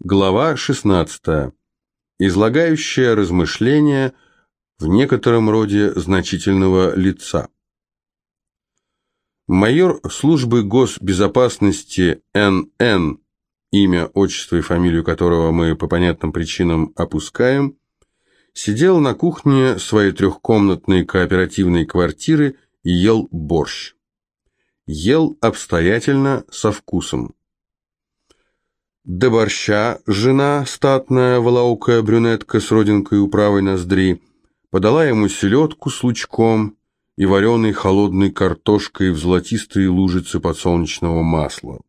Глава 16. Излагающая размышления в некотором роде значительного лица. Майор службы госбезопасности Н.Н., имя, отчество и фамилию которого мы по понятным причинам опускаем, сидел на кухне своей трехкомнатной кооперативной квартиры и ел борщ. Ел обстоятельно, со вкусом. До жена, статная, волоукая брюнетка с родинкой у правой ноздри, подала ему селедку с лучком и вареной холодной картошкой в золотистые лужицы подсолнечного масла.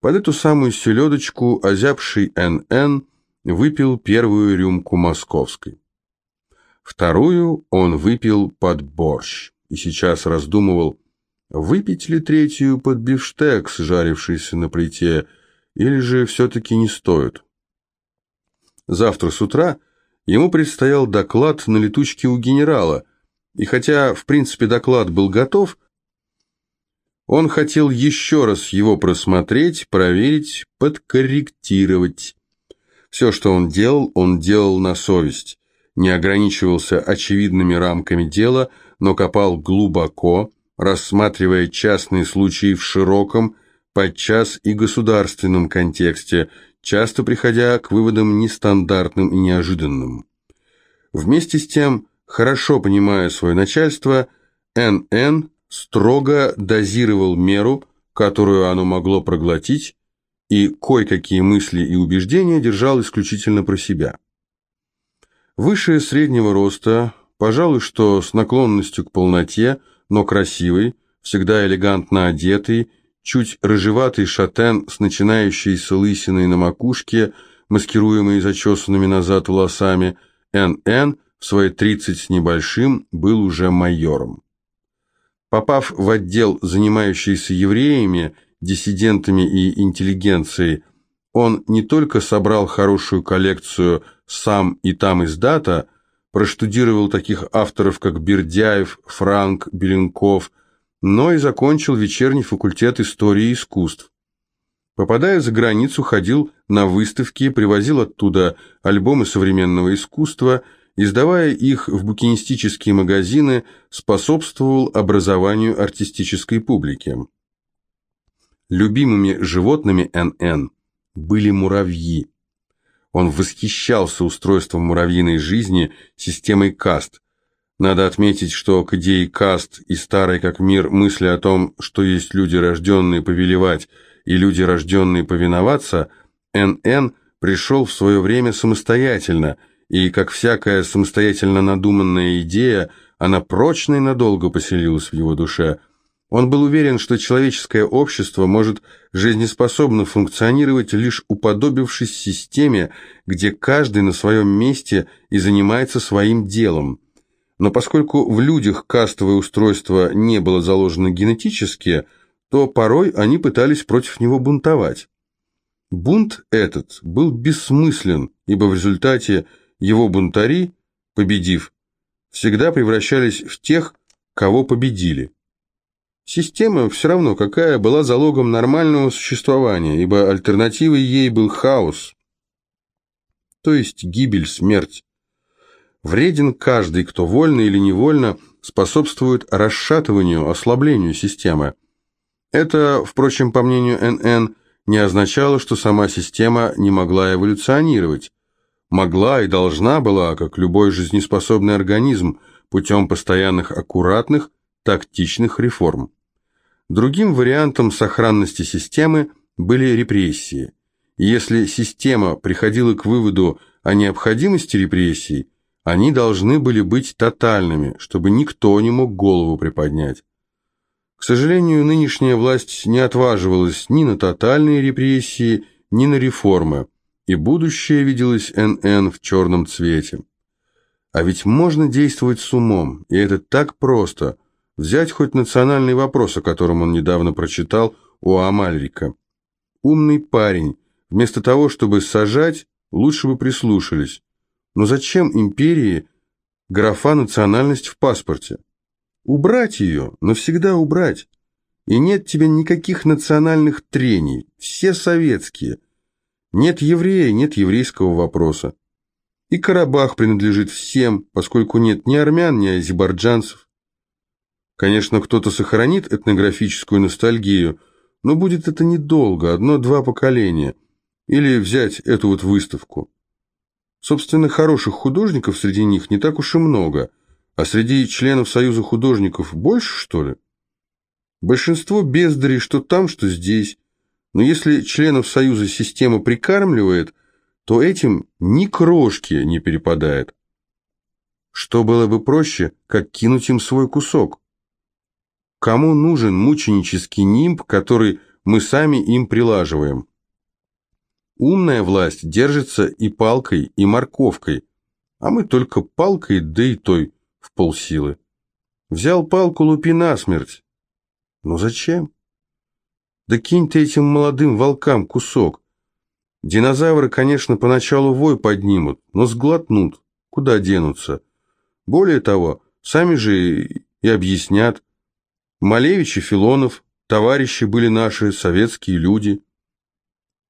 Под эту самую селедочку озябший Н.Н. выпил первую рюмку московской. Вторую он выпил под борщ и сейчас раздумывал, выпить ли третью под бифштекс, жарившийся на плите, или же все-таки не стоит? Завтра с утра ему предстоял доклад на летучке у генерала, и хотя, в принципе, доклад был готов, он хотел еще раз его просмотреть, проверить, подкорректировать. Все, что он делал, он делал на совесть, не ограничивался очевидными рамками дела, но копал глубоко, рассматривая частные случаи в широком, подчас и государственном контексте, часто приходя к выводам нестандартным и неожиданным. Вместе с тем, хорошо понимая свое начальство, НН строго дозировал меру, которую оно могло проглотить, и кое-какие мысли и убеждения держал исключительно про себя. Выше среднего роста, пожалуй, что с наклонностью к полноте, но красивый, всегда элегантно одетый чуть рыжеватый шатен с начинающейся лысиной на макушке, маскируемый зачесанными назад волосами, Н.Н. в свои тридцать с небольшим был уже майором. Попав в отдел, занимающийся евреями, диссидентами и интеллигенцией, он не только собрал хорошую коллекцию сам и там издата, проштудировал таких авторов, как Бердяев, Франк, Беленков, но и закончил вечерний факультет истории и искусств. Попадая за границу, ходил на выставки, привозил оттуда альбомы современного искусства, издавая их в букинистические магазины, способствовал образованию артистической публики. Любимыми животными НН были муравьи. Он восхищался устройством муравьиной жизни, системой каст – надо отметить, что к идее каст и старой как мир мысли о том, что есть люди, рожденные повелевать, и люди, рожденные повиноваться, НН пришел в свое время самостоятельно, и, как всякая самостоятельно надуманная идея, она прочно и надолго поселилась в его душе. Он был уверен, что человеческое общество может жизнеспособно функционировать, лишь уподобившись системе, где каждый на своем месте и занимается своим делом – но поскольку в людях кастовое устройство не было заложено генетически, то порой они пытались против него бунтовать. Бунт этот был бессмыслен, ибо в результате его бунтари, победив, всегда превращались в тех, кого победили. Система, все равно какая, была залогом нормального существования, ибо альтернативой ей был хаос, то есть гибель, смерть. Вреден каждый, кто вольно или невольно способствует расшатыванию, ослаблению системы. Это, впрочем, по мнению НН, не означало, что сама система не могла эволюционировать. Могла и должна была, как любой жизнеспособный организм, путем постоянных аккуратных, тактичных реформ. Другим вариантом сохранности системы были репрессии. если система приходила к выводу о необходимости репрессий, они должны были быть тотальными, чтобы никто не мог голову приподнять. К сожалению, нынешняя власть не отваживалась ни на тотальные репрессии, ни на реформы, и будущее виделось НН в черном цвете. А ведь можно действовать с умом, и это так просто. Взять хоть национальный вопрос, о котором он недавно прочитал у Амальрика. Умный парень, вместо того, чтобы сажать, лучше бы прислушались. Но зачем империи графа национальность в паспорте? Убрать ее, навсегда убрать. И нет тебе никаких национальных трений, все советские. Нет еврея, нет еврейского вопроса. И Карабах принадлежит всем, поскольку нет ни армян, ни азербайджанцев. Конечно, кто-то сохранит этнографическую ностальгию, но будет это недолго, одно-два поколения. Или взять эту вот выставку. Собственно, хороших художников среди них не так уж и много, а среди членов Союза художников больше, что ли? Большинство бездарей что там, что здесь. Но если членов Союза система прикармливает, то этим ни крошки не перепадает. Что было бы проще, как кинуть им свой кусок? Кому нужен мученический нимб, который мы сами им прилаживаем? Умная власть держится и палкой, и морковкой, а мы только палкой, да и той в полсилы. Взял палку, лупи насмерть. Но зачем? Да кинь ты этим молодым волкам кусок. Динозавры, конечно, поначалу вой поднимут, но сглотнут. Куда денутся? Более того, сами же и объяснят. Малевич и Филонов, товарищи были наши, советские люди.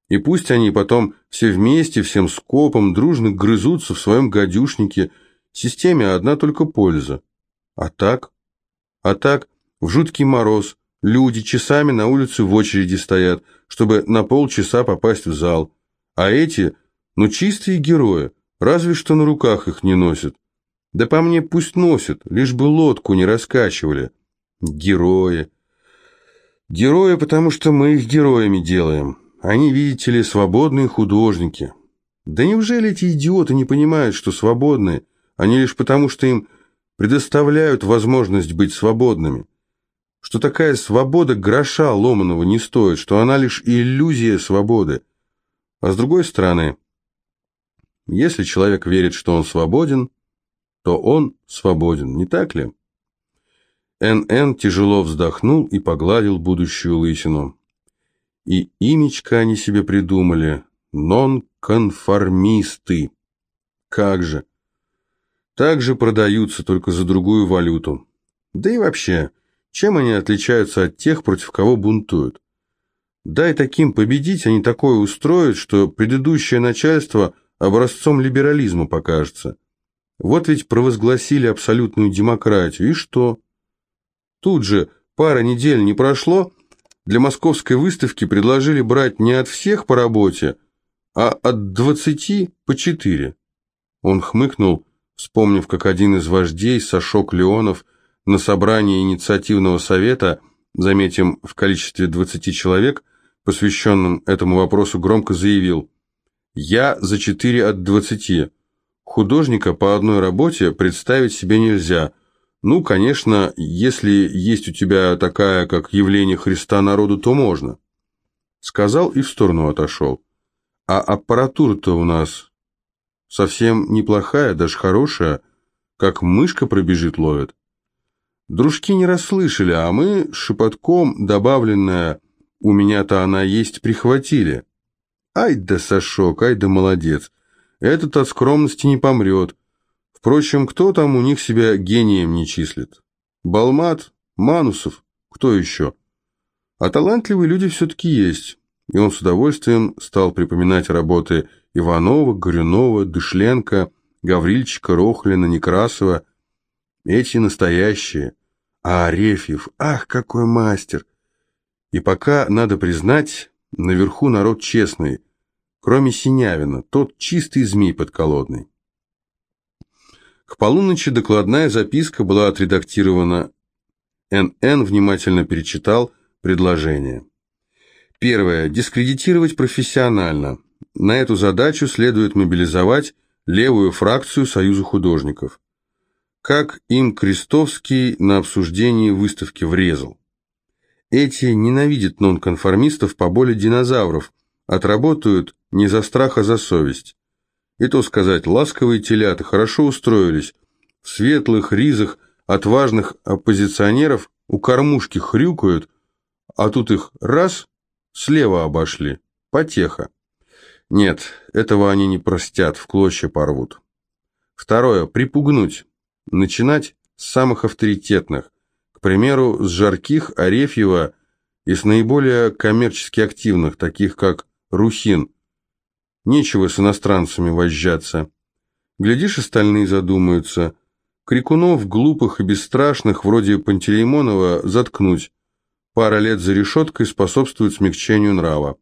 И пусть они потом все вместе, всем скопом, дружно грызутся в своем гадюшнике, системе одна только польза. А так? А так, в жуткий мороз, люди часами на улице в очереди стоят, чтобы на полчаса попасть в зал. А эти, ну чистые герои, разве что на руках их не носят. Да по мне пусть носят, лишь бы лодку не раскачивали. Герои. Герои, потому что мы их героями делаем. Они, видите ли, свободные художники. Да неужели эти идиоты не понимают, что свободны? Они лишь потому, что им предоставляют возможность быть свободными. Что такая свобода гроша ломаного не стоит, что она лишь иллюзия свободы. А с другой стороны, если человек верит, что он свободен, то он свободен, не так ли? Н.Н. тяжело вздохнул и погладил будущую лысину. И имечко они себе придумали. Нонконформисты. Как же. Так же продаются, только за другую валюту. Да и вообще, чем они отличаются от тех, против кого бунтуют? Дай таким победить, они такое устроят, что предыдущее начальство образцом либерализма покажется. Вот ведь провозгласили абсолютную демократию, и что? Тут же пара недель не прошло, для московской выставки предложили брать не от всех по работе, а от двадцати по четыре. Он хмыкнул, вспомнив, как один из вождей, Сашок Леонов, на собрании инициативного совета, заметим, в количестве двадцати человек, посвященном этому вопросу, громко заявил «Я за четыре от двадцати. Художника по одной работе представить себе нельзя, ну, конечно, если есть у тебя такая, как явление Христа народу, то можно. Сказал и в сторону отошел. А аппаратура-то у нас совсем неплохая, даже хорошая, как мышка пробежит ловит. Дружки не расслышали, а мы шепотком добавленное «у меня-то она есть» прихватили. Ай да Сашок, ай да молодец. Этот от скромности не помрет. Впрочем, кто там у них себя гением не числит? Балмат, Манусов, кто еще? А талантливые люди все-таки есть. И он с удовольствием стал припоминать работы Иванова, Горюнова, Дышленко, Гаврильчика, Рохлина, Некрасова. Эти настоящие. А Арефьев, ах, какой мастер! И пока, надо признать, наверху народ честный, кроме Синявина, тот чистый змей подколодный. К полуночи докладная записка была отредактирована. Н.Н. внимательно перечитал предложение. Первое. Дискредитировать профессионально. На эту задачу следует мобилизовать левую фракцию Союза художников. Как им Крестовский на обсуждении выставки врезал. Эти ненавидят нонконформистов по боли динозавров, отработают не за страх, а за совесть. И то сказать, ласковые телята хорошо устроились. В светлых ризах отважных оппозиционеров у кормушки хрюкают, а тут их раз, слева обошли. Потеха. Нет, этого они не простят, в клочья порвут. Второе. Припугнуть. Начинать с самых авторитетных. К примеру, с жарких, Арефьева и с наиболее коммерчески активных, таких как Рухин, Нечего с иностранцами возжаться. Глядишь, остальные задумаются. Крикунов, глупых и бесстрашных, вроде Пантелеймонова, заткнуть. Пара лет за решеткой способствует смягчению нрава.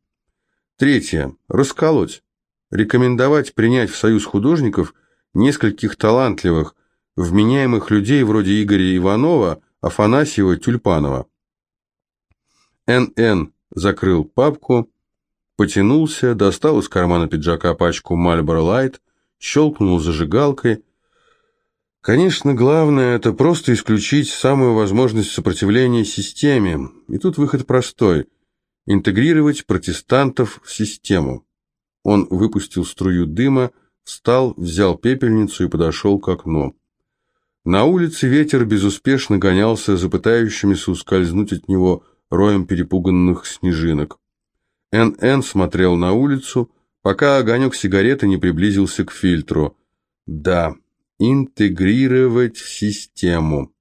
Третье. Расколоть. Рекомендовать принять в союз художников нескольких талантливых, вменяемых людей вроде Игоря Иванова, Афанасьева, Тюльпанова. Н.Н. закрыл папку, потянулся, достал из кармана пиджака пачку Marlboro Light, щелкнул зажигалкой. Конечно, главное – это просто исключить самую возможность сопротивления системе. И тут выход простой – интегрировать протестантов в систему. Он выпустил струю дыма, встал, взял пепельницу и подошел к окну. На улице ветер безуспешно гонялся за пытающимися ускользнуть от него роем перепуганных снежинок. Н.Н. смотрел на улицу, пока огонек сигареты не приблизился к фильтру. Да, интегрировать систему.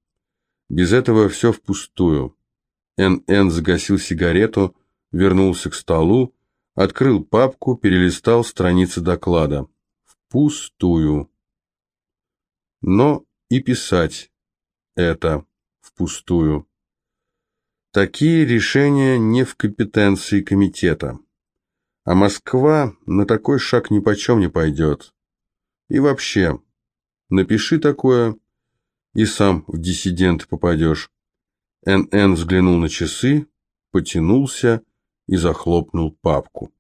Без этого все впустую. Н.Н. загасил сигарету, вернулся к столу, открыл папку, перелистал страницы доклада. Впустую. Но и писать это впустую. Такие решения не в компетенции комитета. А Москва на такой шаг ни почем не пойдет. И вообще, напиши такое, и сам в диссидент попадешь. НН взглянул на часы, потянулся и захлопнул папку.